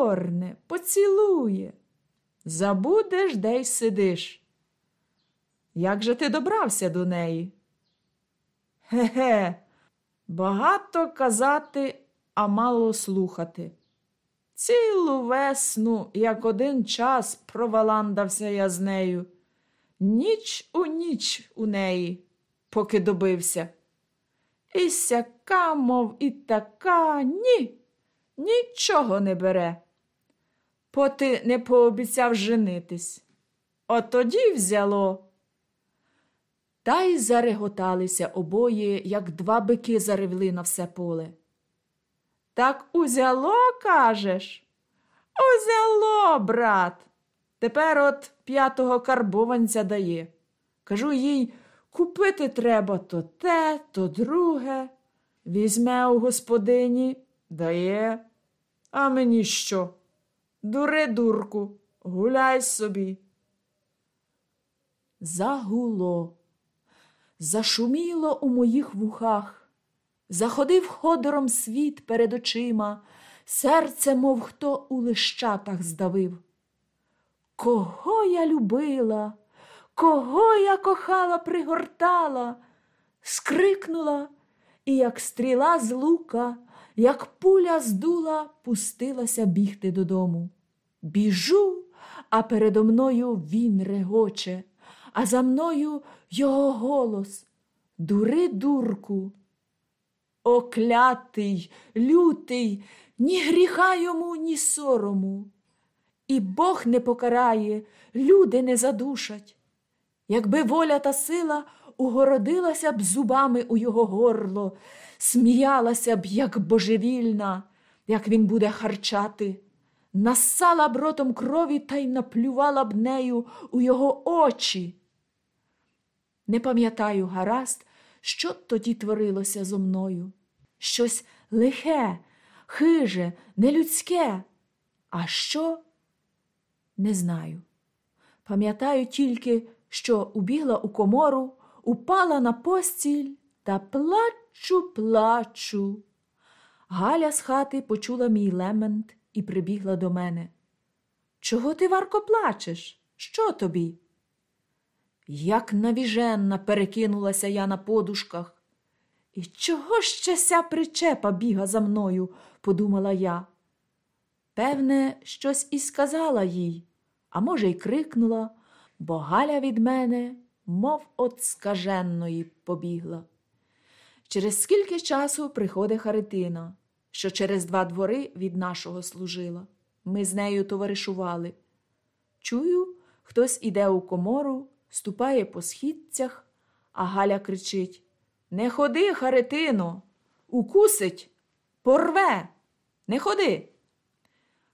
огорне, поцілує. Забудеш, де й сидиш. Як же ти добрався до неї? Ге-ге, багато казати, а мало слухати. Цілу весну, як один час, проваландався я з нею. Ніч у ніч у неї, поки добився. І сяка, мов і така, ні, нічого не бере. Поти не пообіцяв женитись. От тоді взяло. Та й зареготалися обоє, як два бики заревли на все поле. Так узяло, кажеш? Узяло, брат. Тепер от п'ятого карбованця дає. Кажу їй, купити треба то те, то друге. Візьме у господині, дає. А мені що? Дури, дурку, гуляй собі. Загуло, зашуміло у моїх вухах, заходив ходором світ перед очима, серце, мов хто у лищатах здавив. Кого я любила, кого я кохала, пригортала, скрикнула, і, як стріла з лука, як пуля здула, пустилася бігти додому. Біжу, а передо мною він регоче, а за мною його голос. Дури, дурку. Оклятий, лютий, ні гріха йому, ні сорому. І Бог не покарає, люди не задушать. Якби воля та сила угородилася б зубами у його горло, сміялася б, як божевільна, як він буде харчати, нассала б ротом крові та й наплювала б нею у його очі. Не пам'ятаю гаразд, що тоді творилося зо мною. Щось лихе, хиже, нелюдське. А що? Не знаю. Пам'ятаю тільки, що убігла у комору, упала на постіль та плачу, плачу. Галя з хати почула мій лемент і прибігла до мене. Чого ти, Варко, плачеш? Що тобі? Як навіженна перекинулася я на подушках. І чого ще ся причепа біга за мною, подумала я. Певне, щось і сказала їй, а може, й крикнула, бо Галя від мене, мов от скаженної, побігла. Через скільки часу приходить Харитина, що через два двори від нашого служила. Ми з нею товаришували. Чую, хтось іде у комору, ступає по східцях, а Галя кричить Не ходи, Харитино, укусить, порве, не ходи.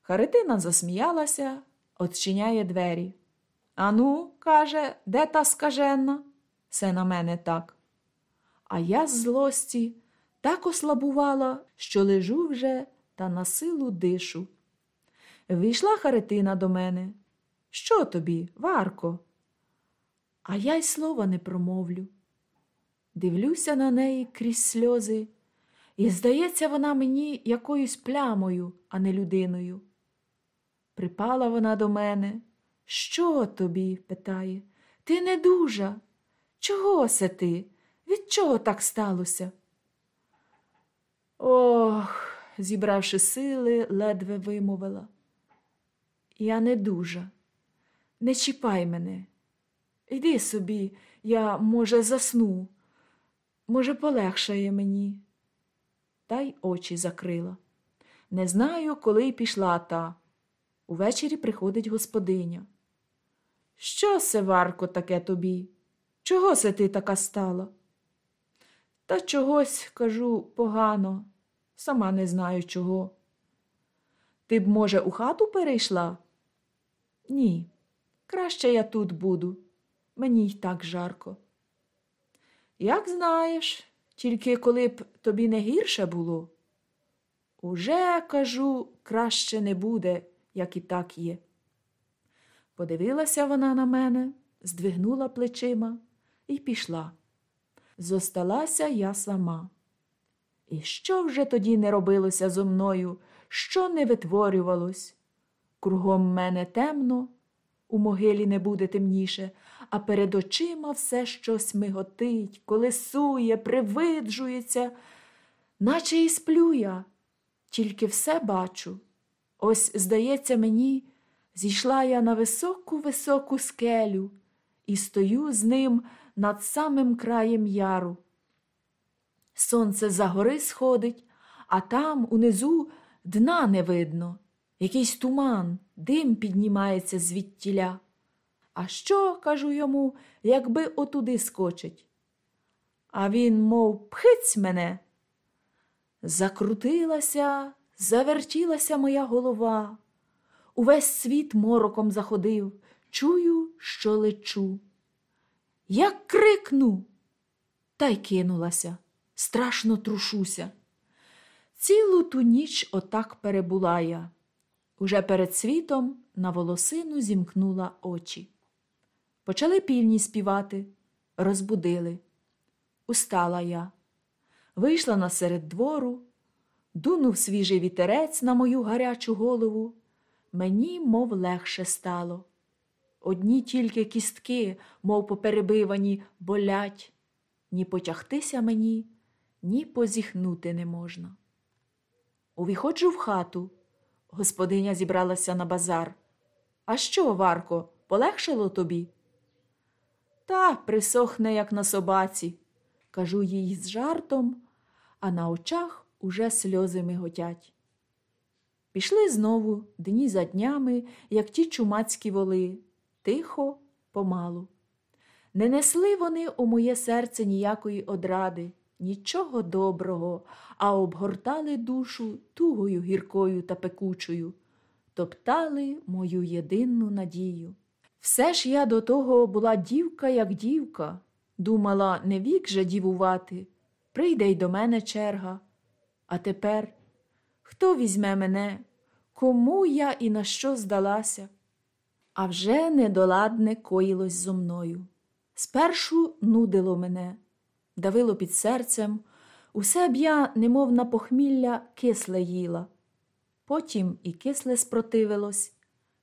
Харитина засміялася, odчиняє двері. Ану, каже, де та скажена? Все на мене так. А я з злості так ослабувала, що лежу вже та на силу дишу. Війшла Харитина до мене. Що тобі, Варко? А я й слова не промовлю. Дивлюся на неї крізь сльози, і, здається, вона мені якоюсь плямою, а не людиною. Припала вона до мене. Що тобі? питає. Ти не дужа. Чого се ти? Від чого так сталося? Ох, зібравши сили, ледве вимовила. Я не дужа. Не чіпай мене. Йди собі, я, може, засну. Може, полегшає мені. Та й очі закрила. Не знаю, коли й пішла та. Увечері приходить господиня. Що се, Варко, таке тобі? Чого се ти така стала? Та чогось, кажу, погано, сама не знаю чого. Ти б, може, у хату перейшла? Ні, краще я тут буду. Мені й так жарко. Як знаєш, тільки коли б тобі не гірше було. Уже, кажу, краще не буде, як і так є. Подивилася вона на мене, здвигнула плечима і пішла. Зосталася я сама. І що вже тоді не робилося зо мною, що не витворювалось. Кругом мене темно, у могилі не буде темніше, а перед очима все щось миготить, колесує, привиджується, наче і сплю я, тільки все бачу. Ось, здається, мені, зійшла я на високу високу скелю і стою з ним над самим краєм яру. Сонце за гори сходить, а там унизу дна не видно. Якийсь туман, дим піднімається звідтіля. А що, кажу йому, якби отуди скочить? А він, мов, пхиць мене. Закрутилася, завертілася моя голова. Увесь світ мороком заходив, чую, що лечу. Як крикну, та й кинулася, страшно трушуся. Цілу ту ніч отак перебула я. Уже перед світом на волосину зімкнула очі. Почали півні співати, розбудили. Устала я, вийшла насеред двору, дунув свіжий вітерець на мою гарячу голову. Мені, мов легше стало. Одні тільки кістки, мов поперебивані, болять, ні потягтися мені, ні позіхнути не можна. Увіходжу в хату. Господиня зібралася на базар. А що, Варко, полегшило тобі? Та присохне, як на собаці, кажу їй з жартом, а на очах уже сльози миготять. Пішли знову дні за днями, як ті чумацькі воли, тихо, помалу. Не несли вони у моє серце ніякої одради, нічого доброго, а обгортали душу тугою гіркою та пекучою, топтали мою єдину надію. Все ж я до того була дівка, як дівка, думала, не вік же дівувати, прийде й до мене черга. А тепер хто візьме мене, кому я і на що здалася? А вже недоладне коїлось зо мною. Спершу нудило мене, давило під серцем, усе б я, немов на похмілля, кисле їла. Потім і кисле спротивилось,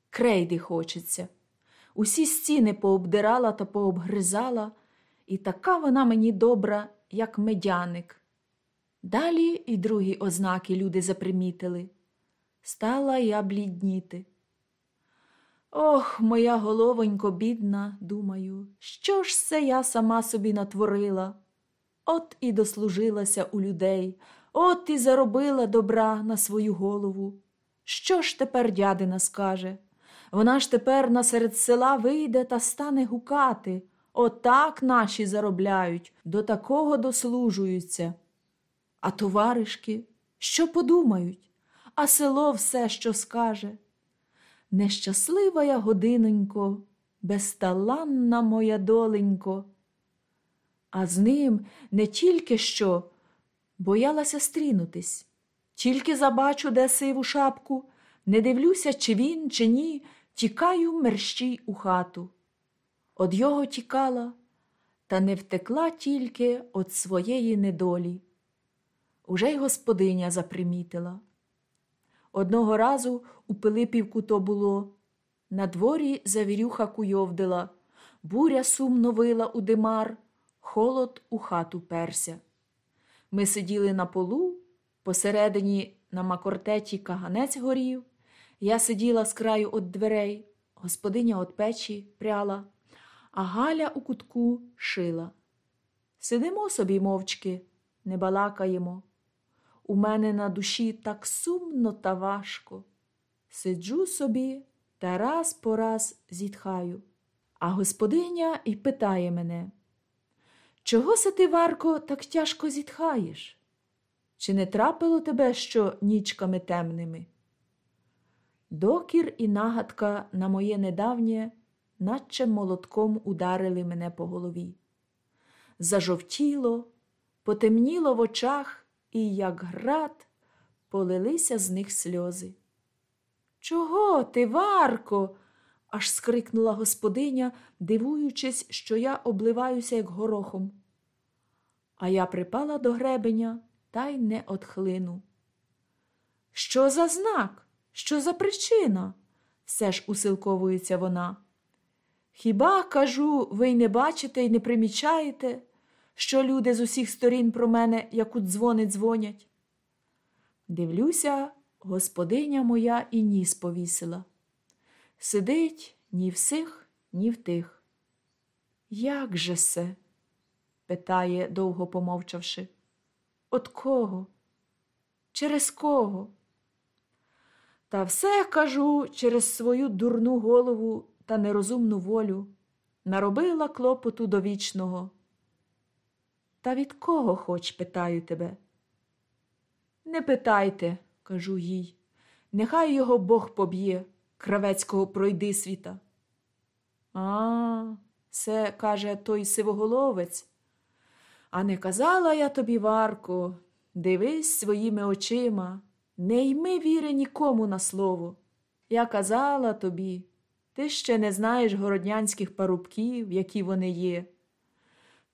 крейди хочеться. Усі стіни пообдирала та пообгризала, і така вона мені добра, як медяник. Далі і другі ознаки люди запримітили. Стала я блідніти. Ох, моя головонько бідна, думаю, що ж це я сама собі натворила? От і дослужилася у людей, от і заробила добра на свою голову. Що ж тепер дядина скаже? Вона ж тепер насеред села вийде та стане гукати. Отак наші заробляють, до такого дослужуються. А товаришки, що подумають, а село все, що скаже. Нещаслива я годинонько, безталанна моя доленько. А з ним не тільки що боялася стрінутись, тільки забачу, де сиву шапку, не дивлюся, чи він, чи ні, тікаю мерщій у хату. Од його тікала, та не втекла тільки від своєї недолі. Уже й господиня запримітила. Одного разу у Пилипівку то було. На дворі завірюха куйовдила, буря сумно вила у димар, холод у хату перся. Ми сиділи на полу, посередині на макортеті каганець горів. Я сиділа з краю от дверей, господиня от печі пряла, а Галя у кутку шила. Сидимо собі мовчки, не балакаємо. У мене на душі так сумно та важко. Сиджу собі та раз по раз зітхаю. А господиня й питає мене, чого се ти, Варко, так тяжко зітхаєш? Чи не трапило тебе що нічками темними? Докір і нагадка на моє недавнє, наче молотком ударили мене по голові. Зажовтіло, потемніло в очах і, як град, полилися з них сльози. Чого ти, Варко? аж скрикнула господиня, дивуючись, що я обливаюся, як горохом. А я припала до гребеня та й не отхлину. Що за знак? Що за причина? все ж усилковується вона. Хіба, кажу, ви й не бачите і не примічаєте, що люди з усіх сторін про мене, як у дзвони дзвонять? Дивлюся, господиня моя і ніс повісила. Сидить ні в сих, ні в тих. Як же се? питає, довго помовчавши. От кого? Через кого? Та все кажу через свою дурну голову та нерозумну волю наробила клопоту довічного. Та від кого хоч, питаю тебе? Не питайте, кажу їй, нехай його Бог поб'є, кравецького пройди світа. А, це, каже той сивоголовець. А не казала я тобі, Варко, дивись своїми очима, не йми віри нікому на слово. Я казала тобі, ти ще не знаєш городнянських парубків, які вони є.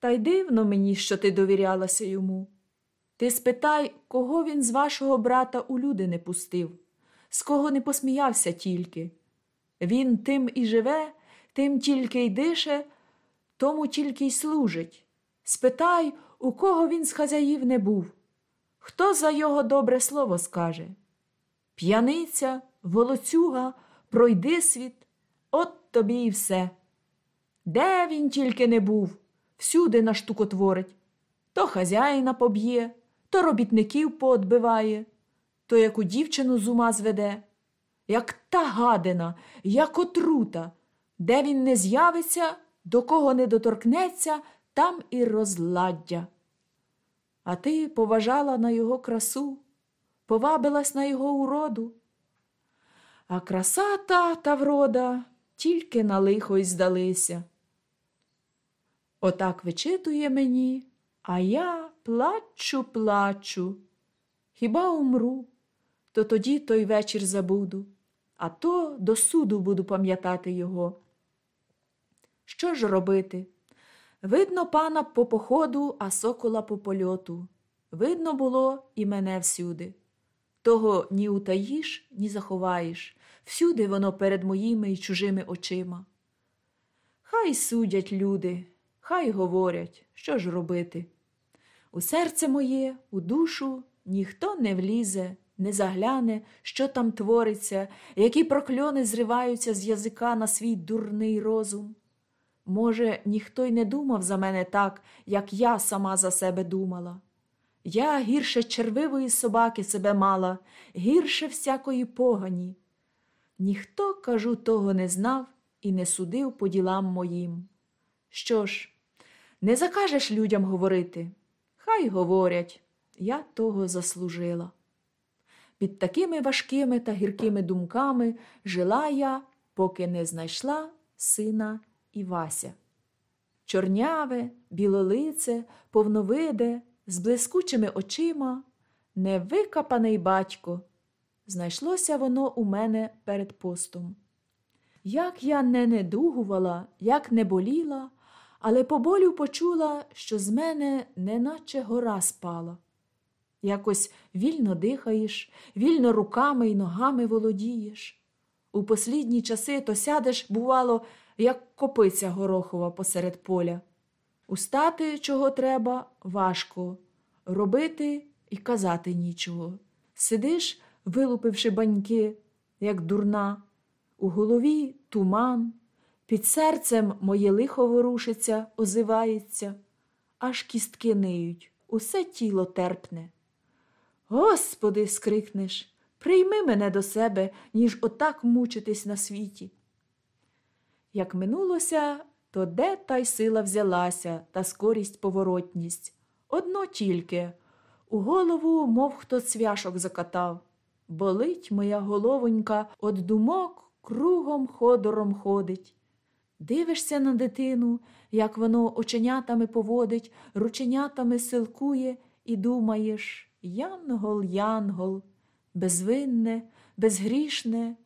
Та й дивно мені, що ти довірялася йому. Ти спитай, кого він з вашого брата у люди не пустив, з кого не посміявся тільки. Він тим і живе, тим тільки й дише, тому тільки й служить. Спитай, у кого він з хазяїв не був, хто за його добре слово скаже. П'яниця, волоцюга, пройди світ, от тобі і все. Де він тільки не був, всюди наштукотворить, то хазяїна поб'є, то робітників поотбиває, то яку дівчину з ума зведе, як та гадина, як отрута, де він не з'явиться, до кого не доторкнеться, там і розладдя. А ти поважала на його красу, повабилась на його уроду. А краса та та врода тільки на лихо й здалися. Отак вичитує мені, а я плачу, плачу. Хіба умру, то тоді той вечір забуду, а то до суду буду пам'ятати його. Що ж робити? Видно пана по походу, а сокола по польоту. Видно було і мене всюди. Того ні утаїш, ні заховаєш, всюди воно перед моїми і чужими очима. Хай судять люди, хай говорять, що ж робити. У серце моє, у душу ніхто не влізе, не загляне, що там твориться, які прокльони зриваються з язика на свій дурний розум. Може, ніхто й не думав за мене так, як я сама за себе думала. Я гірше червивої собаки себе мала, гірше всякої погані. Ніхто, кажу, того не знав і не судив по ділам моїм. Що ж, не закажеш людям говорити, хай говорять, я того заслужила. Під такими важкими та гіркими думками жила я, поки не знайшла сина Івася. Чорняве, білолице, повновиде, з блискучими очима, невикапаний батько. Знайшлося воно у мене перед постом. Як я не недугувала, як не боліла, але по болю почула, що з мене неначе гора спала. Якось вільно дихаєш, вільно руками й ногами володієш. У послідні часи то сядеш, бувало, як копиця горохова посеред поля. Устати, чого треба, важко, робити і казати нічого. Сидиш, вилупивши баньки, як дурна, у голові туман, під серцем моє лихо ворушиться, озивається, аж кістки ниють, усе тіло терпне. Господи, скрикнеш, прийми мене до себе, ніж отак мучитись на світі. Як минулося, то де та й сила взялася та скорість поворотність. Одно тільки у голову, мов хто цвяшок закатав. Болить моя головонька од думок кругом ходором ходить. Дивишся на дитину, як воно оченятами поводить, рученятами силкує, і думаєш Янгол, янгол, безвинне, безгрішне,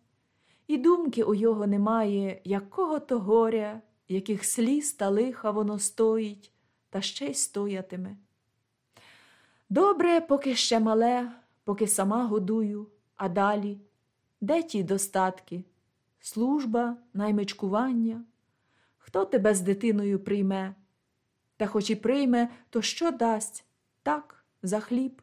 і думки у його немає, якого то горя, яких сліз та лиха воно стоїть, та ще й стоятиме. Добре, поки ще мале, поки сама годую, А далі де ті достатки? Служба, наймичкування? Хто тебе з дитиною прийме? Та хоч і прийме, то що дасть? Так, за хліб.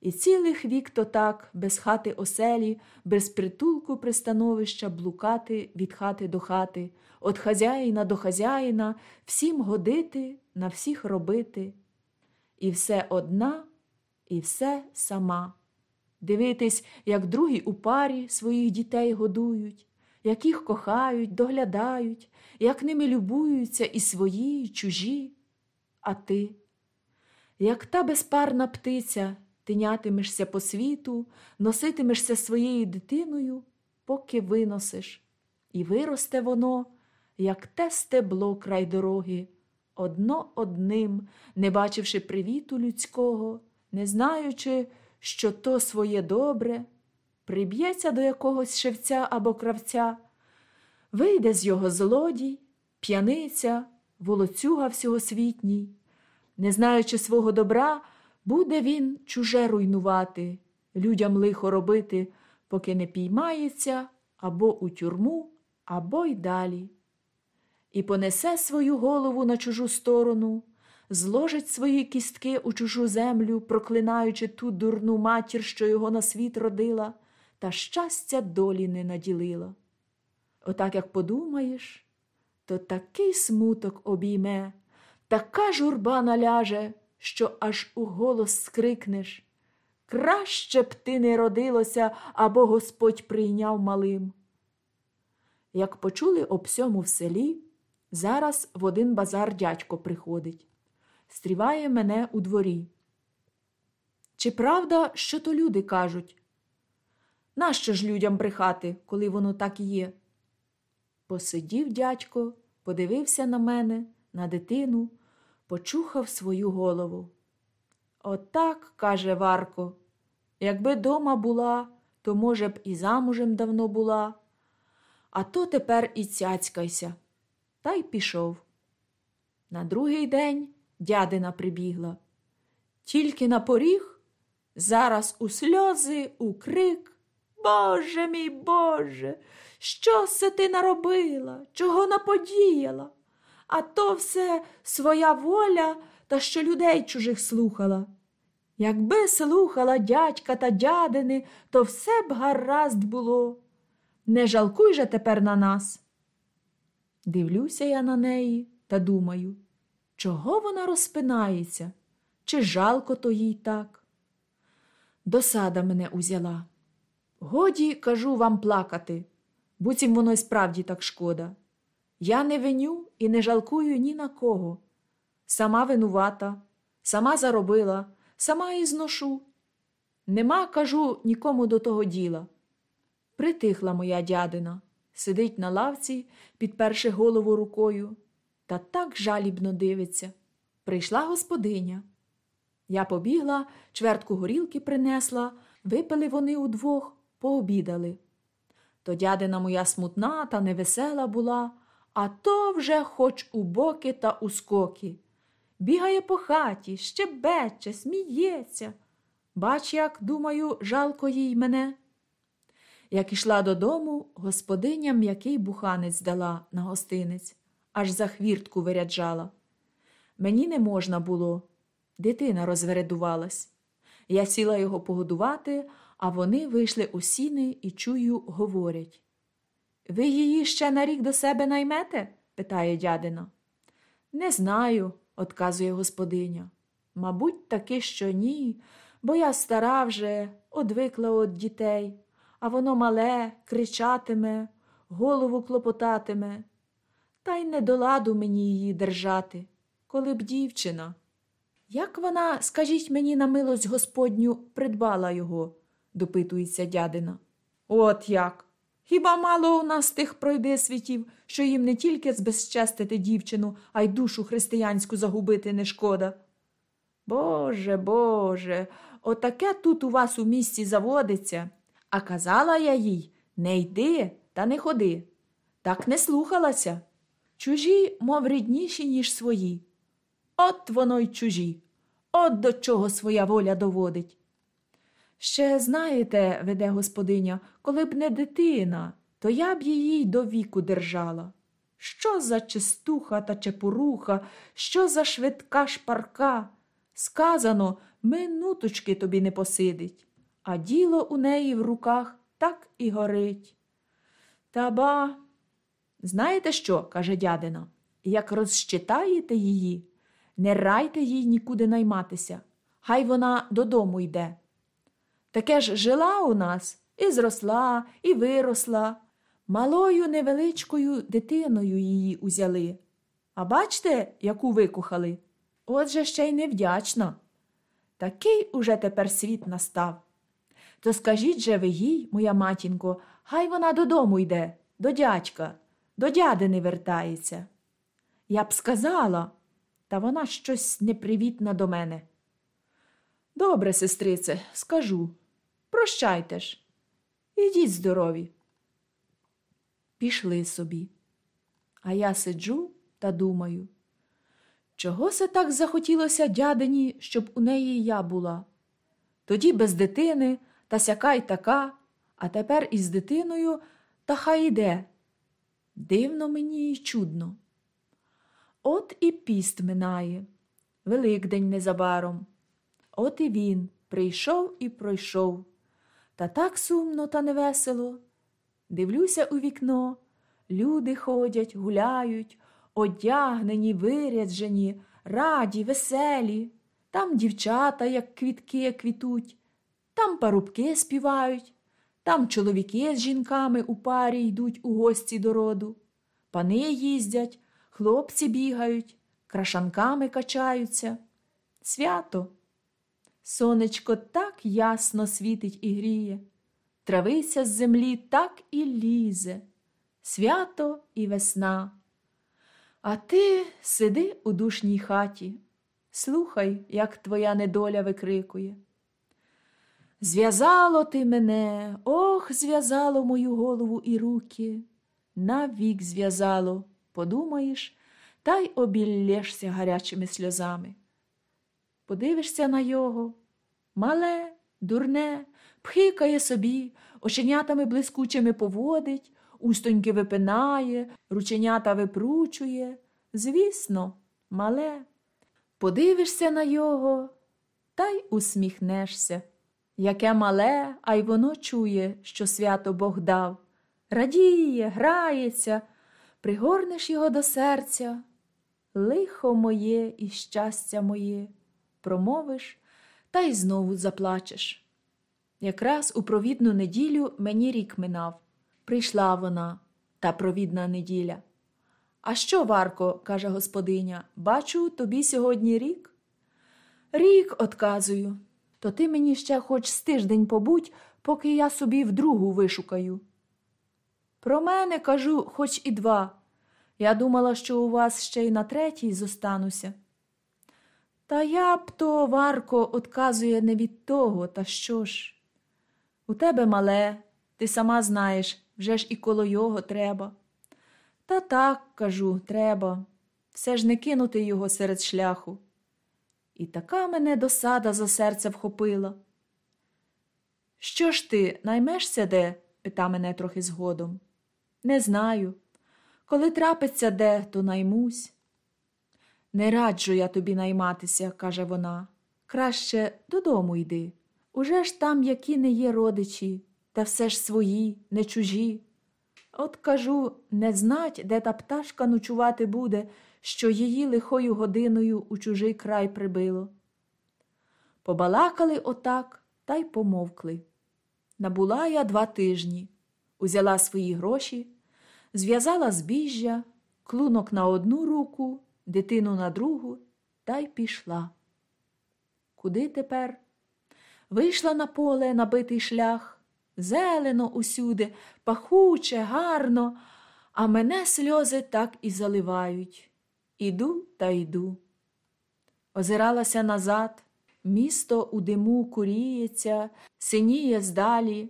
І цілих вік то так, без хати оселі, без притулку пристановища блукати від хати до хати, От хазяїна до хазяїна, всім годити, на всіх робити. І все одна, і все сама. Дивитись, як другі у парі своїх дітей годують, як їх кохають, доглядають, як ними любуються і свої, і чужі. А ти, як та безпарна птиця, тинятимешся по світу, носитимешся своєю дитиною, поки виносиш, і виросте воно, як те стебло край дороги, одно одним, не бачивши привіту людського, не знаючи, що то своє добре, приб'ється до якогось шевця або кравця, вийде з його злодій, п'яниця, волоцюга всьогосвітній, не знаючи свого добра, буде він чуже руйнувати, людям лихо робити, поки не піймається або у тюрму, або й далі. І понесе свою голову на чужу сторону, зложить свої кістки у чужу землю, проклинаючи ту дурну матір, що його на світ родила, та щастя долі не наділила. Отак як подумаєш, то такий смуток обійме, така журба наляже, що аж у голос скрикнеш. Краще б ти не родилося, або Господь прийняв малим. Як почули об сьому в селі, зараз в один базар дядько приходить, стріває мене у дворі. Чи правда, що то люди кажуть? Нащо ж людям брехати, коли воно так є? Посидів дядько, подивився на мене, на дитину, почухав свою голову. Отак, каже Варко, якби дома була, то, може б, і замужем давно була, а то тепер і цяцькайся. Та й пішов. На другий день дядина прибігла. Тільки на поріг, зараз у сльози, у крик. Боже мій Боже, що се ти наробила, чого наподіяла? А то все своя воля та що людей чужих слухала. Якби слухала дядька та дядини, то все б гаразд було. Не жалкуй же тепер на нас. Дивлюся я на неї та думаю, чого вона розпинається, чи жалко то їй так? Досада мене узяла. Годі, кажу вам плакати, буцім воно й справді так шкода. Я не виню і не жалкую ні на кого. Сама винувата, сама заробила, сама і зношу. Нема, кажу, нікому до того діла. Притихла моя дядина, сидить на лавці, підперши голову рукою, та так жалібно дивиться. Прийшла господиня. Я побігла, чвертку горілки принесла, випили вони удвох, пообідали. То дядина моя смутна та невесела була, а то вже хоч у боки та у скоки. Бігає по хаті, щебече, сміється. Бач, як, думаю, жалко їй мене. Як ішла додому, господиня м'який буханець дала на гостинець, аж за хвіртку виряджала. Мені не можна було, дитина розвередувалась. Я сіла його погодувати, а вони вийшли у сіни і чую, говорять. Ви її ще на рік до себе наймете? питає дядина. Не знаю, отказує господиня. Мабуть, таки, що ні, бо я стара вже, одвикла від дітей, а воно мале, кричатиме, голову клопотатиме. Та й не до ладу мені її держати, коли б дівчина. Як вона, скажіть мені на милость Господню, придбала його? Допитується дядина. От як. Хіба мало у нас тих пройде світів, що їм не тільки збезчестити дівчину, а й душу християнську загубити не шкода? Боже, Боже, отаке тут у вас у місті заводиться. А казала я їй не йди та не ходи. Так не слухалася. Чужі, мов рідніші, ніж свої. От воно й чужі, от до чого своя воля доводить. Ще знаєте, веде господиня, коли б не дитина, то я б її й до віку держала. Що за чистуха та чепуруха, що за швидка шпарка? Сказано, минуточки тобі не посидить, а діло у неї в руках так і горить. Та ба, знаєте що? каже дядина, як розчитаєте її, не райте їй нікуди найматися, хай вона додому йде. Таке ж жила у нас і зросла, і виросла. Малою невеличкою дитиною її узяли. А бачте, яку викохали? Отже ще й невдячна. Такий уже тепер світ настав. То скажіть же ви їй, моя матінко, хай вона додому йде, до дядька, до дядини вертається. Я б сказала, та вона щось непривітна до мене. Добре, сестрице, скажу. Прощайте ж. Ідіть здорові. Пішли собі. А я сиджу та думаю, чого се так захотілося дядині, щоб у неї я була? Тоді без дитини та сяка й така, а тепер із дитиною та хай іде. Дивно мені й чудно. От і піст минає, Великдень незабаром. От і він прийшов і пройшов. Та так сумно та невесело. Дивлюся у вікно, люди ходять, гуляють, одягнені, виряджені, раді, веселі. Там дівчата, як квітки, квітуть, там парубки співають, там чоловіки з жінками у парі йдуть у гості до роду, пани їздять, хлопці бігають, крашанками качаються. Свято. Сонечко так ясно світить і гріє, травиця з землі так і лізе, свято і весна. А ти сиди у душній хаті, слухай, як твоя недоля викрикує. Зв'язало ти мене, ох, зв'язало мою голову і руки, навік зв'язало, подумаєш, та й обіллєшся гарячими сльозами. Подивишся на його, мале, дурне, пхикає собі, оченятами блискучими поводить, устоньки випинає, рученята випручує. Звісно, мале. Подивишся на його та й усміхнешся. Яке мале, а й воно чує, що свято Бог дав. Радіє, грається, пригорнеш його до серця. Лихо моє і щастя моє, промовиш та й знову заплачеш. Якраз у провідну неділю мені рік минав. Прийшла вона, та провідна неділя. А що, Варко, каже господиня, бачу тобі сьогодні рік? Рік, отказую, то ти мені ще хоч з тиждень побудь, поки я собі вдругу вишукаю. Про мене кажу, хоч і два. Я думала, що у вас ще й на третій зостануся. Та я б то, Варко, отказує не від того, та що ж? У тебе мале, ти сама знаєш, вже ж і коло його треба. Та так, кажу, треба, все ж не кинути його серед шляху. І така мене досада за серце вхопила. Що ж ти, наймешся де? пита мене трохи згодом. Не знаю. Коли трапиться де, то наймусь. Не раджу я тобі найматися, каже вона. Краще додому йди. Уже ж там які не є родичі, та все ж свої, не чужі. От кажу, не знать, де та пташка ночувати буде, що її лихою годиною у чужий край прибило. Побалакали отак та й помовкли. Набула я два тижні, узяла свої гроші, зв'язала збіжжя, клунок на одну руку, дитину на другу та й пішла. Куди тепер? Вийшла на поле набитий шлях, зелено усюди, пахуче, гарно, а мене сльози так і заливають. Іду та йду. Озиралася назад, місто у диму куріється, синіє здалі,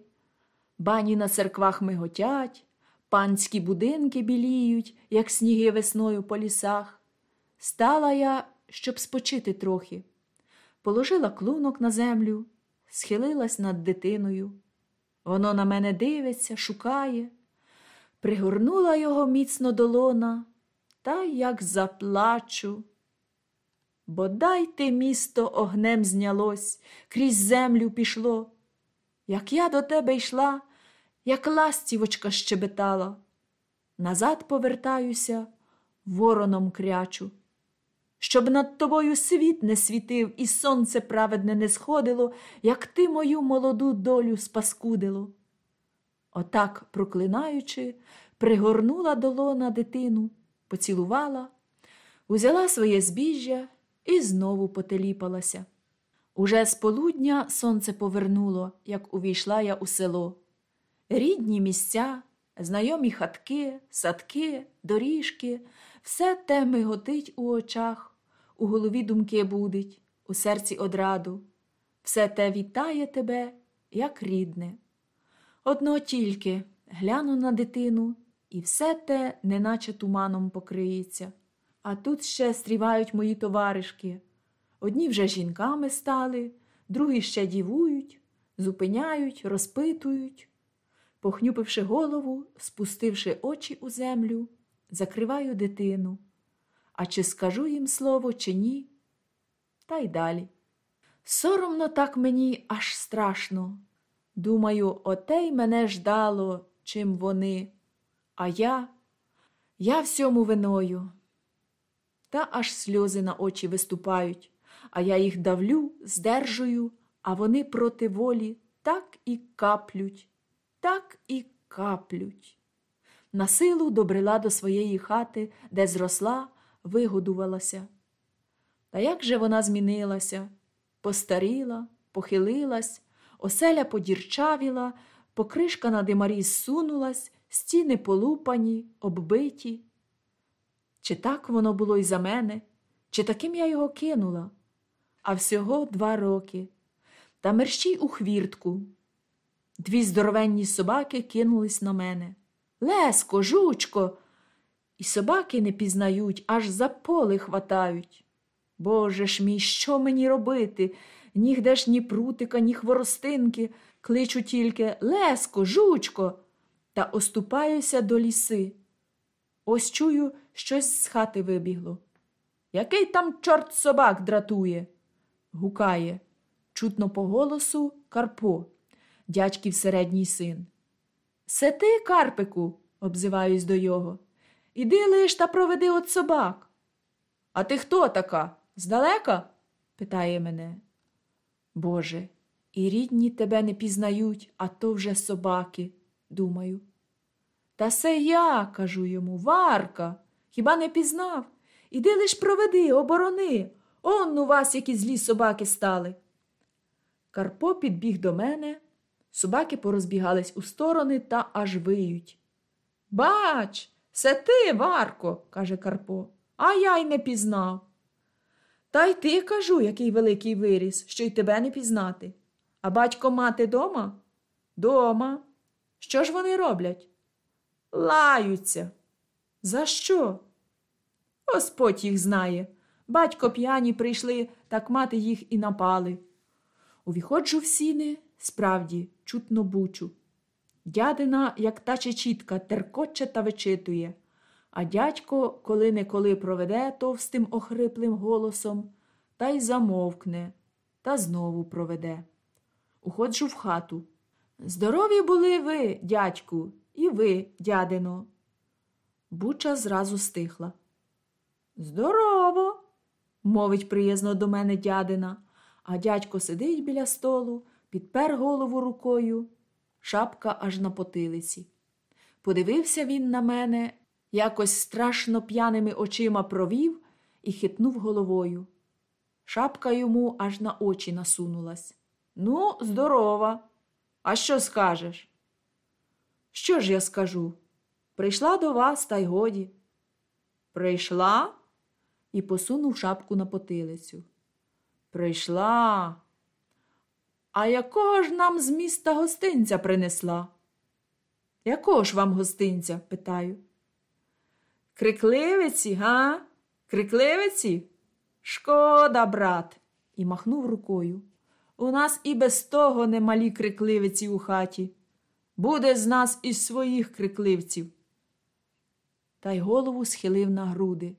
бані на церквах миготять, панські будинки біліють, як сніги весною по лісах. Стала я, щоб спочити трохи, положила клунок на землю, схилилась над дитиною. Воно на мене дивиться, шукає, пригорнула його міцно долона, та як заплачу. Бодай те місто огнем знялось, крізь землю пішло. Як я до тебе йшла, як ластівочка щебетала, назад повертаюся, вороном крячу, щоб над тобою світ не світив, і сонце праведне не сходило, як ти мою молоду долю спаскудило. Отак, проклинаючи, пригорнула долона дитину, поцілувала, узяла своє збіжжя і знову потеліпалася. Уже з полудня сонце повернуло, як увійшла я у село. Рідні місця, знайомі хатки, садки, доріжки, все те миготить у очах, у голові думки будить, у серці одраду, все те вітає тебе, як рідне. Одно тільки гляну на дитину, і все те, неначе туманом покриється. А тут ще стрівають мої товаришки. Одні вже жінками стали, другі ще дівують, зупиняють, розпитують. Похнюпивши голову, спустивши очі у землю, закриваю дитину. А чи скажу їм слово, чи ні? Та й далі. Соромно так мені аж страшно. Думаю, оте й мене ждало, чим вони. А я, я всьому виною. Та аж сльози на очі виступають, а я їх давлю, здержую, а вони проти волі так і каплють, так і каплють. На силу добрила до своєї хати, де зросла, вигодувалася. Та як же вона змінилася? Постаріла, похилилась, оселя подірчавіла, покришка на димарі зсунулась, стіни полупані, оббиті. Чи так воно було й за мене, чи таким я його кинула? А всього два роки. Та мерщій у хвіртку. Дві здоровенні собаки кинулись на мене. Леско, жучко. І собаки не пізнають, аж за поле хватають. Боже ж мій, що мені робити? Нігде ж ні прутика, ні хворостинки, кличу тільки Леско, жучко, та оступаюся до ліси. Ось чую, щось з хати вибігло. Який там чорт собак дратує? гукає, чутно по голосу Карпо, дядьків середній син. Се ти, Карпику, обзиваюсь до його. Іди лиш та проведи от собак. А ти хто така? Здалека? питає мене. Боже, і рідні тебе не пізнають, а то вже собаки, думаю. Та се я, кажу йому, Варка, хіба не пізнав? Іди лиш проведи, оборони. Он у вас які злі собаки стали. Карпо підбіг до мене, собаки порозбігались у сторони та аж виють. Бач, це ти, Варко, каже Карпо, а я й не пізнав. Та й ти кажу, який великий виріс, що й тебе не пізнати. А батько мати дома? Дома. Що ж вони роблять? Лаються. За що? Господь їх знає. Батько п'яні прийшли, так мати їх і напали. Увіходжу в сіни, справді, чутно бучу. Дядина, як та чечітка, теркоче та вичитує, а дядько коли неколи проведе товстим охриплим голосом, та й замовкне, та знову проведе. Уходжу в хату. Здорові були ви, дядьку, і ви, дядино. Буча зразу стихла. Здорово, мовить приязно до мене дядина, а дядько сидить біля столу, підпер голову рукою, шапка аж на потилиці. Подивився він на мене, якось страшно п'яними очима провів і хитнув головою. Шапка йому аж на очі насунулась. Ну, здорова. А що скажеш? Що ж я скажу? Прийшла до вас, та й годі. Прийшла і посунув шапку на потилицю. Прийшла. А якого ж нам з міста гостинця принесла? Якого ж вам гостинця? питаю. Крикливиці, га? Крикливиці? Шкода, брат, і махнув рукою. У нас і без того немалі крикливиці у хаті. Буде з нас із своїх крикливців. Та й голову схилив на груди.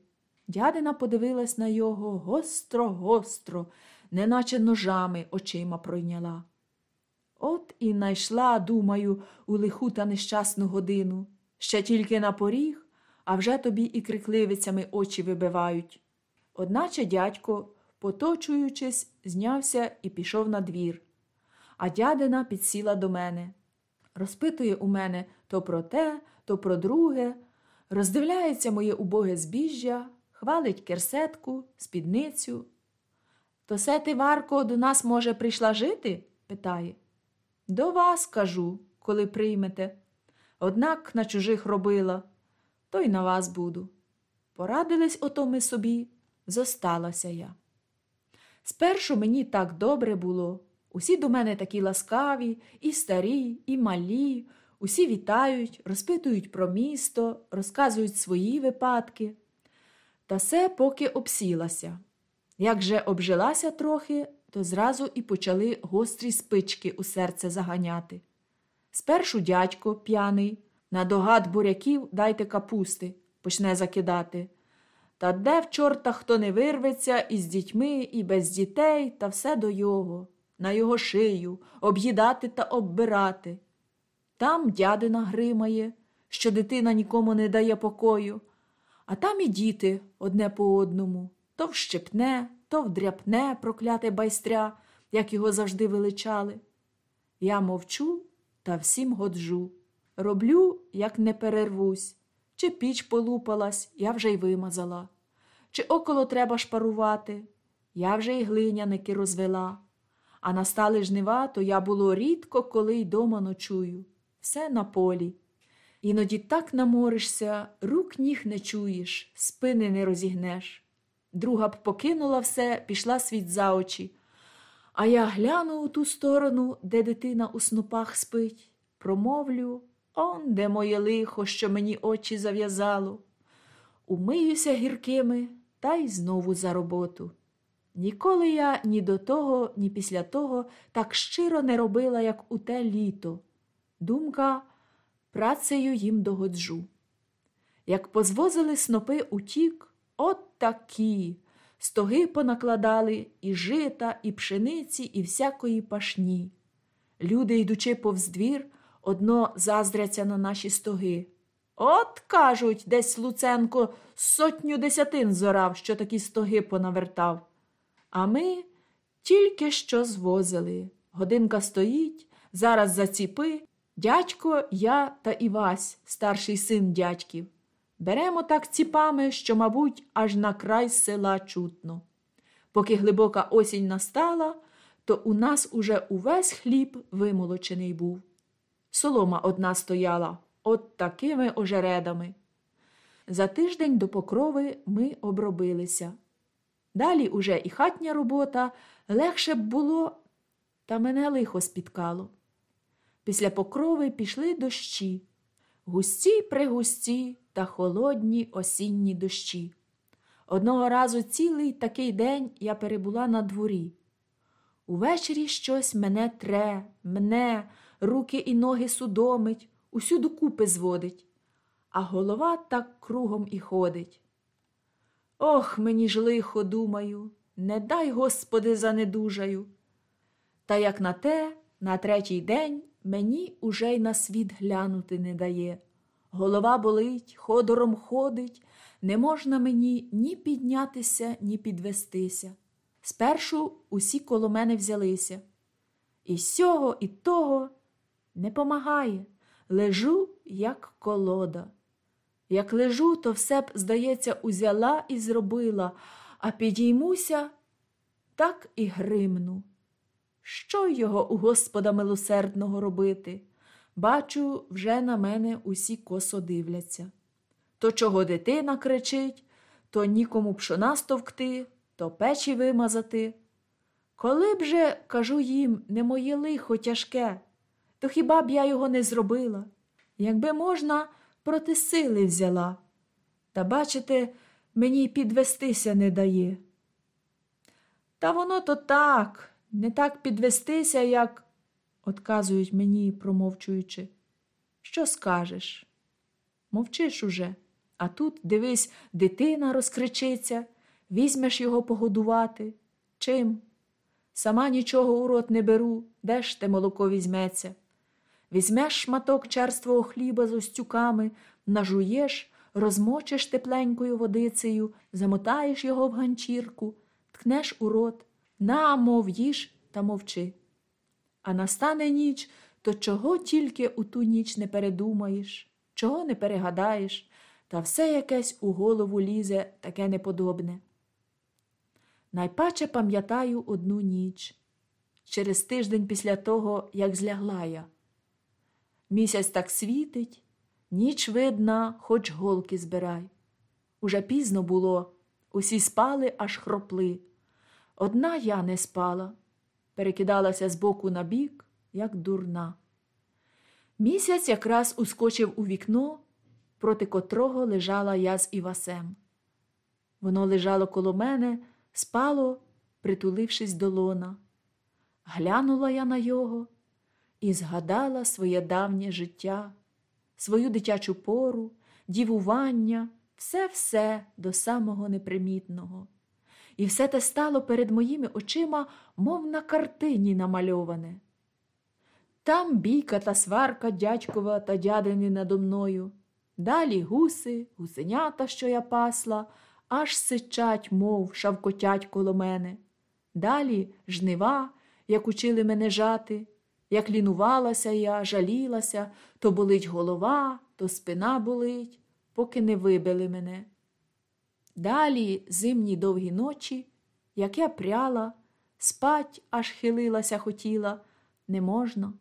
Дядина подивилась на його гостро, гостро, неначе ножами очима пройняла. От і найшла, думаю, у лиху та нещасну годину. Ще тільки на поріг, а вже тобі і крикливицями очі вибивають. Одначе дядько, поточуючись, знявся і пішов на двір. А дядина підсіла до мене. Розпитує у мене то про те, то про друге, роздивляється моє убоге збіжжя, хвалить керсетку, спідницю. То се ти, Варко, до нас, може, прийшла жити? питає. До вас кажу, коли приймете. Однак на чужих робила, то й на вас буду. Порадились ото ми собі, зосталася я. Спершу мені так добре було. Усі до мене такі ласкаві, і старі, і малі, усі вітають, розпитують про місто, розказують свої випадки. Та все поки обсілася. Як же обжилася трохи, то зразу і почали гострі спички у серце заганяти. Спершу дядько п'яний, на догад буряків дайте капусти, почне закидати. Та де в чорта хто не вирветься із дітьми, і без дітей, та все до його, на його шию, об'їдати та оббирати. Там дядина гримає, що дитина нікому не дає покою, а там і діти одне по одному то вщепне, то вдряпне прокляте байстря, як його завжди величали. Я мовчу та всім годжу. Роблю, як не перервусь, чи піч полупалась, я вже й вимазала, чи около треба шпарувати, я вже й глиняники розвела. А настали жнива, то я було рідко, коли й дома ночую, все на полі. Іноді так наморишся, рук ніг не чуєш, спини не розігнеш. Друга б покинула все, пішла світ за очі. А я гляну у ту сторону, де дитина у снопах спить, промовлю он, де моє лихо, що мені очі зав'язало. Умиюся гіркими та й знову за роботу. Ніколи я ні до того, ні після того так щиро не робила, як у те літо. Думка працею їм догоджу. Як позвозили снопи утік, От такі. Стоги понакладали і жита, і пшениці, і всякої пашні. Люди, йдучи повз двір, одно заздряться на наші стоги. От, кажуть, десь Луценко сотню десятин зорав, що такі стоги понавертав. А ми тільки що звозили. Годинка стоїть, зараз заціпи. Дядько, я та Івась, старший син дядьків. Беремо так ціпами, що, мабуть, аж на край села чутно. Поки глибока осінь настала, то у нас уже увесь хліб вимолочений був. Солома одна стояла от такими ожередами. За тиждень до покрови ми обробилися. Далі уже і хатня робота легше б було, та мене лихо спіткало. Після покрови пішли дощі, густі пригусті та холодні осінні дощі. Одного разу цілий такий день я перебула на дворі. Увечері щось мене тре, мне, руки і ноги судомить, усюду купи зводить, а голова так кругом і ходить. Ох, мені ж лихо, думаю, не дай Господи, занедужаю. Та як на те, на третій день мені уже й на світ глянути не дає. Голова болить, ходором ходить, не можна мені ні піднятися, ні підвестися. Спершу усі коло мене взялися. І сього, і того не помагає. Лежу, як колода. Як лежу, то все б, здається, узяла і зробила, а підіймуся, так і гримну. Що його у Господа милосердного робити? Бачу, вже на мене усі косо дивляться. То чого дитина кричить, то нікому пшона стовкти, то печі вимазати. Коли б же, кажу їм, не моє лихо тяжке, то хіба б я його не зробила? Якби можна, проти сили взяла. Та, бачите, мені підвестися не дає. Та воно то так, не так підвестися, як, отказують мені, промовчуючи. Що скажеш? Мовчиш уже, а тут, дивись, дитина розкричиться, візьмеш його погодувати. Чим? Сама нічого у рот не беру, де ж те молоко візьметься? Візьмеш шматок черствого хліба з остюками, нажуєш, розмочиш тепленькою водицею, замотаєш його в ганчірку, ткнеш у рот, на, мов їж та мовчи. А настане ніч, то чого тільки у ту ніч не передумаєш, чого не перегадаєш, та все якесь у голову лізе таке неподобне. Найпаче пам'ятаю одну ніч, через тиждень після того, як злягла я. Місяць так світить, ніч видна, хоч голки збирай. Уже пізно було, усі спали, аж хропли. Одна я не спала, перекидалася з боку на бік, як дурна. Місяць якраз ускочив у вікно, проти котрого лежала я з Івасем. Воно лежало коло мене, спало, притулившись до лона. Глянула я на його і згадала своє давнє життя, свою дитячу пору, дівування, все-все до самого непримітного. І все те стало перед моїми очима, мов на картині намальоване. Там бійка та сварка дядькова та дядини надо мною. Далі гуси, гусенята, що я пасла, аж сичать, мов шавкотять коло мене. Далі жнива, як учили мене жати, як лінувалася я, жалілася, то болить голова, то спина болить, поки не вибили мене. Далі зимні довгі ночі, як я пряла, спать аж хилилася хотіла, не можна.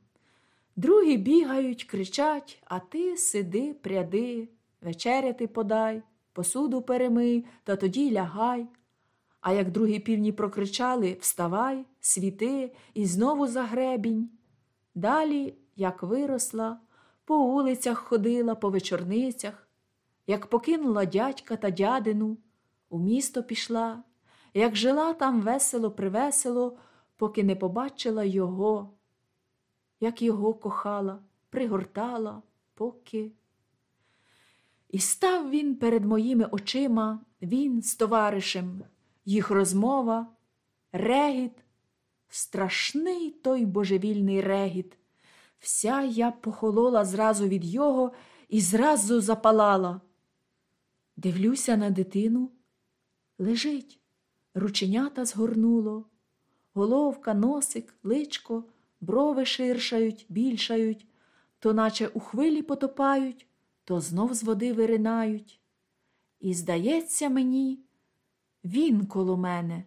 Другі бігають, кричать, а ти сиди, пряди, вечеряти подай, посуду перемий, та тоді лягай. А як другі півні прокричали Вставай, світи і знову за гребінь. Далі, як виросла, по вулицях ходила, по вечорницях, як покинула дядька та дядину, у місто пішла, як жила там весело привесело, поки не побачила його, як його кохала, пригортала, поки. І став він перед моїми очима, він з товаришем, їх розмова, регіт, страшний той божевільний регіт. Вся я похолола зразу від його і зразу запалала. Дивлюся на дитину, лежить, рученята згорнуло, головка, носик, личко, брови ширшають, більшають, то наче у хвилі потопають, то знов з води виринають. І, здається мені, він коло мене,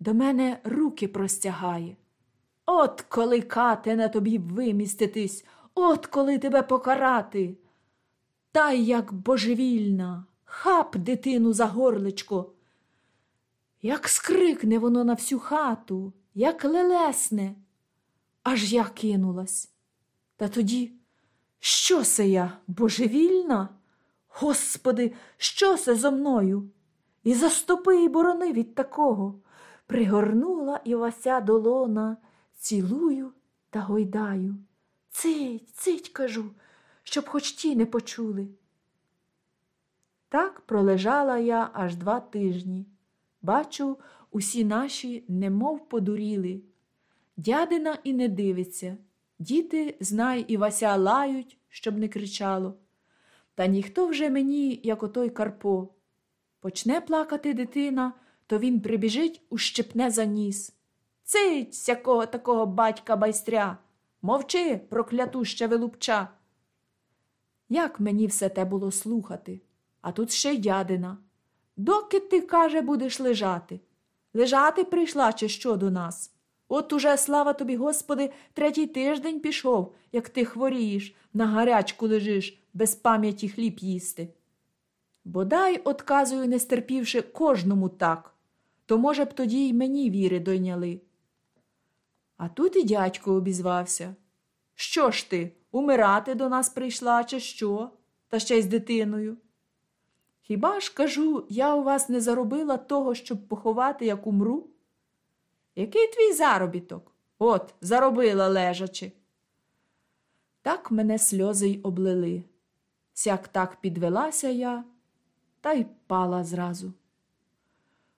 до мене руки простягає. От коли кате на тобі виміститись, от коли тебе покарати. Та як божевільна, хап дитину за горличко. Як скрикне воно на всю хату, як лелесне, аж я кинулась. Та тоді, що це я, божевільна? Господи, що це зо мною? І заступи й борони від такого. Пригорнула Івася долона, цілую та гойдаю. Цить, цить, кажу, щоб хоч ті не почули. Так пролежала я аж два тижні. Бачу, усі наші немов подуріли. Дядина і не дивиться. Діти, знай, і Вася лають, щоб не кричало. Та ніхто вже мені, як отой Карпо. Почне плакати дитина, то він прибіжить, ущипне за ніс. Цить сякого такого батька байстря, мовчи, проклятуща вилупча. Як мені все те було слухати, а тут ще й дядина. Доки ти, каже, будеш лежати? Лежати прийшла, чи що до нас? От уже, слава тобі, Господи, третій тиждень пішов, як ти хворієш, на гарячку лежиш, без пам'яті хліб їсти. Бодай, отказую, не стерпівши кожному так, то, може б, тоді й мені віри дойняли. А тут і дядько обізвався. Що ж ти, умирати до нас прийшла, чи що, та ще й з дитиною? Хіба ж, кажу, я у вас не заробила того, щоб поховати, як умру? Який твій заробіток? От, заробила лежачи. Так мене сльози й облили. Сяк так підвелася я та й пала зразу.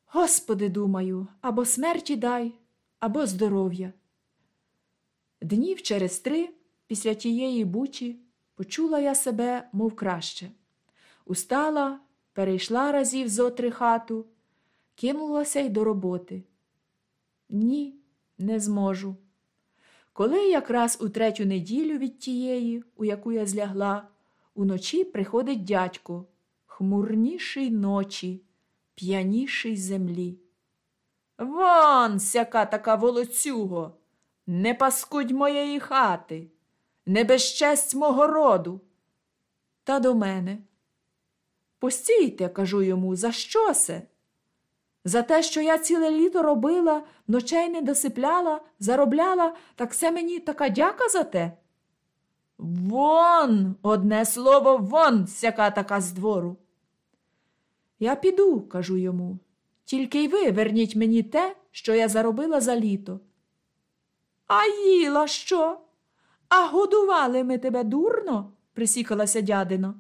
Господи, думаю, або смерті дай, або здоров'я. Днів через три, після тієї бучі, почула я себе, мов краще. Устала, перейшла разів зо три хату, кинулася й до роботи. Ні, не зможу. Коли якраз у третю неділю від тієї, у яку я злягла, уночі приходить дядько, хмурніший ночі, п'яніший землі. Вон сяка така волоцюго, не паскудь моєї хати, не безчесть мого роду. Та до мене. Постійте, кажу йому, за що се? За те, що я ціле літо робила, ночей не досипляла, заробляла, так все мені така дяка за те. Вон, одне слово, вон, сяка така з двору. Я піду, кажу йому, тільки й ви верніть мені те, що я заробила за літо. А їла що? А годували ми тебе дурно? присікалася дядина.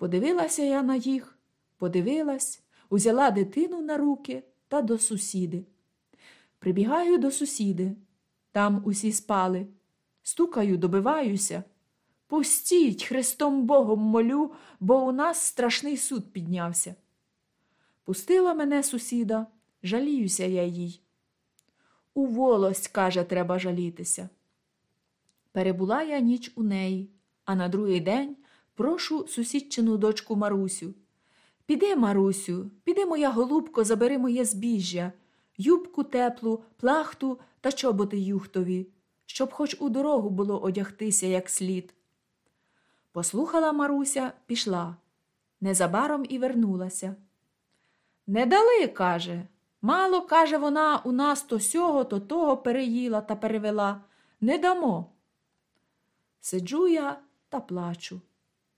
Подивилася я на їх, подивилась, узяла дитину на руки та до сусіди. Прибігаю до сусіди. Там усі спали. Стукаю, добиваюся. Пустіть, Христом Богом молю, бо у нас страшний суд піднявся. Пустила мене сусіда, жаліюся я їй. У волость, каже, треба жалітися. Перебула я ніч у неї, а на другий день прошу сусідчину дочку Марусю. Піди, Марусю, піди, моя голубко, забери моє збіжжя, юбку теплу, плахту та чоботи юхтові, щоб хоч у дорогу було одягтися як слід. Послухала Маруся, пішла. Незабаром і вернулася. Не дали, каже. Мало, каже, вона у нас то сього, то того переїла та перевела. Не дамо. Сиджу я та плачу.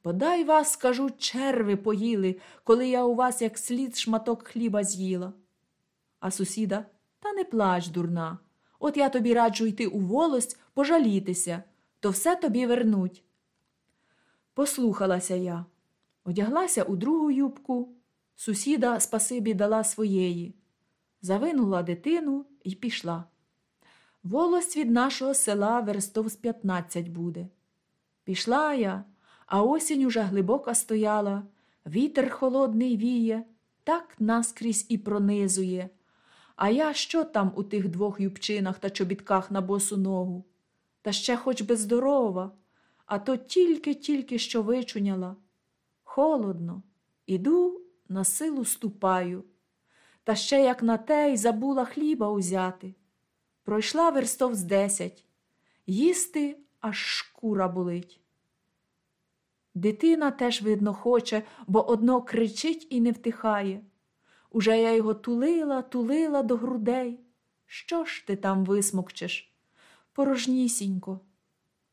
Бодай вас, скажу, черви поїли, коли я у вас як слід шматок хліба з'їла. А сусіда, та не плач, дурна. От я тобі раджу йти у волость, пожалітися, то все тобі вернуть. Послухалася я, одяглася у другу юбку, сусіда спасибі дала своєї, завинула дитину і пішла. Волость від нашого села верстов з п'ятнадцять буде. Пішла я, а осінь уже глибока стояла, вітер холодний віє, так наскрізь і пронизує. А я що там у тих двох юбчинах та чобітках на босу ногу? Та ще хоч би здорова, а то тільки-тільки що вичуняла. Холодно, іду, на силу ступаю. Та ще, як на те, й забула хліба узяти. Пройшла верстов з десять, їсти аж шкура болить. Дитина теж, видно, хоче, бо одно кричить і не втихає. Уже я його тулила, тулила до грудей. Що ж ти там висмокчеш? Порожнісінько.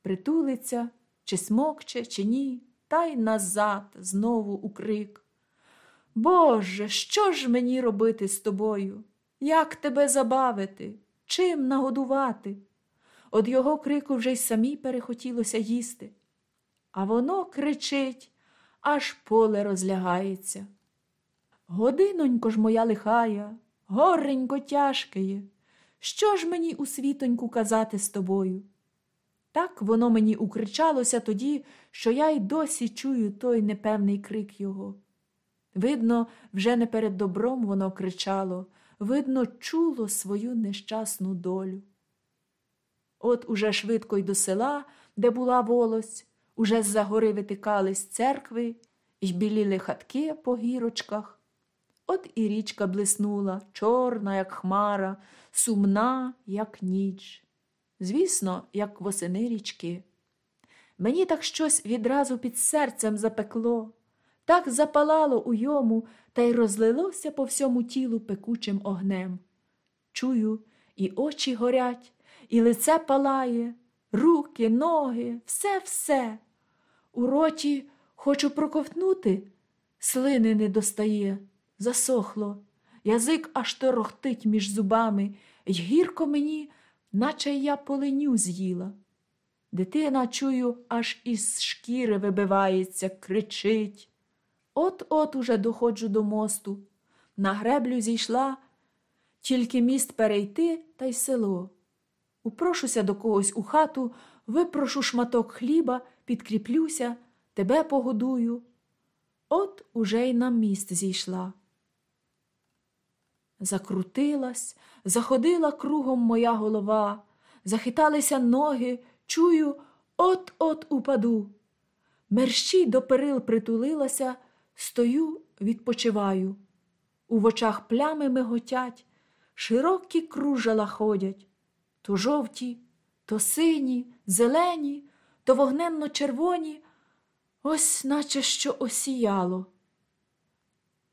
Притулиться, чи смокче, чи ні, та й назад знову у крик. Боже, що ж мені робити з тобою? Як тебе забавити? Чим нагодувати? Од його крику вже й самі перехотілося їсти. А воно кричить, аж поле розлягається. Годинонько ж моя лихая, горенько тяжкеє. Що ж мені у світоньку казати з тобою? Так воно мені укричалося тоді, що я й досі чую той непевний крик його. Видно, вже не перед добром воно кричало, видно, чуло свою нещасну долю. От уже швидко й до села, де була волость, уже з-за гори витикались церкви й біліли хатки по гірочках. От і річка блиснула, чорна, як хмара, сумна, як ніч. Звісно, як восени річки. Мені так щось відразу під серцем запекло, так запалало у йому та й розлилося по всьому тілу пекучим огнем. Чую, і очі горять, і лице палає, руки, ноги, все, все. У роті хочу проковтнути, слини не достає, засохло, язик аж торохтить між зубами, й гірко мені, наче я поленю з'їла. Дитина, чую, аж із шкіри вибивається, кричить. От-от уже доходжу до мосту. На греблю зійшла, тільки міст перейти та й село. Упрошуся до когось у хату, випрошу шматок хліба, підкріплюся, тебе погодую. От уже й на міст зійшла. Закрутилась, заходила кругом моя голова, захиталися ноги, чую, от-от упаду. Мерщій до перил притулилася, стою, відпочиваю. У очах плями миготять, широкі кружала ходять, то жовті, то сині, зелені, то вогненно червоні, ось наче що осіяло.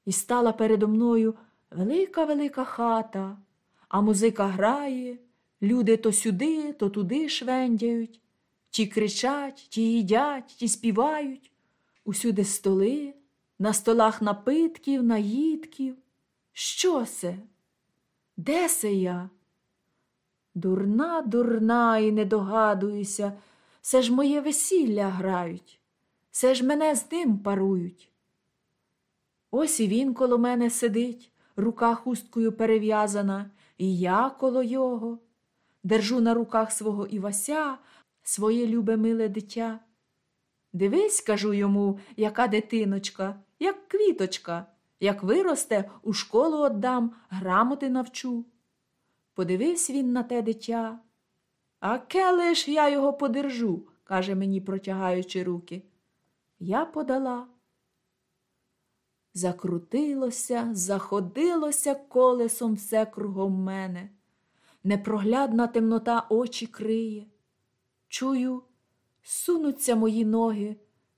І стала передо мною велика велика хата, а музика грає, люди то сюди, то туди швендяють, ті кричать, ті їдять, ті співають, усюди столи, на столах напитків, наїдків. Що це? Де се я? Дурна, дурна, і не догадуюся, все ж моє весілля грають, все ж мене з ним парують. Ось і він коло мене сидить, рука хусткою перев'язана, і я коло його. Держу на руках свого Івася, своє любе миле дитя. Дивись, кажу йому, яка дитиночка, як квіточка, як виросте, у школу отдам, грамоти навчу. Подивився він на те дитя. А келе ж я його подержу, каже мені, протягаючи руки. Я подала. Закрутилося, заходилося колесом все кругом мене. Непроглядна темнота очі криє. Чую, сунуться мої ноги,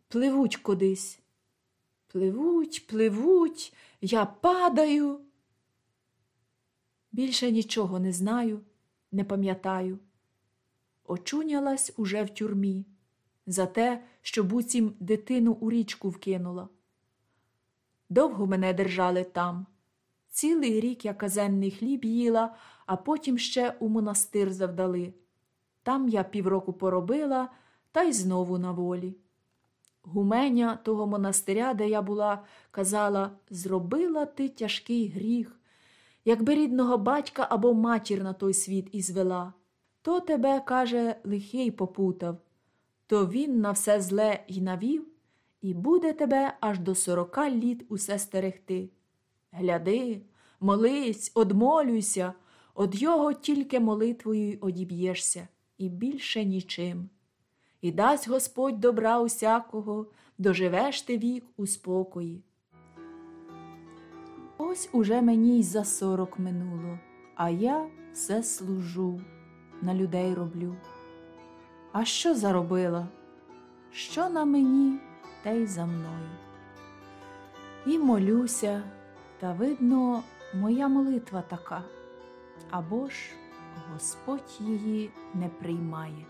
пливуть кудись. Пливуть, пливуть, я падаю. Більше нічого не знаю, не пам'ятаю. Очунялась уже в тюрмі за те, що буцім дитину у річку вкинула. Довго мене держали там. Цілий рік я казенний хліб їла, а потім ще у монастир завдали. Там я півроку поробила та й знову на волі. Гуменя того монастиря, де я була, казала зробила ти тяжкий гріх, якби рідного батька або матір на той світ ізвела. То тебе, каже, лихий попутав, то він на все зле й навів, і буде тебе аж до сорока літ усе стерегти. Гляди, молись, одмолюйся, од його тільки молитвою одіб'єшся, і більше нічим. І дасть Господь добра усякого, доживеш ти вік у спокої. Ось уже мені й за сорок минуло, а я все служу, на людей роблю. А що заробила? Що на мені, те й за мною. І молюся, та видно, моя молитва така, або ж Господь її не приймає.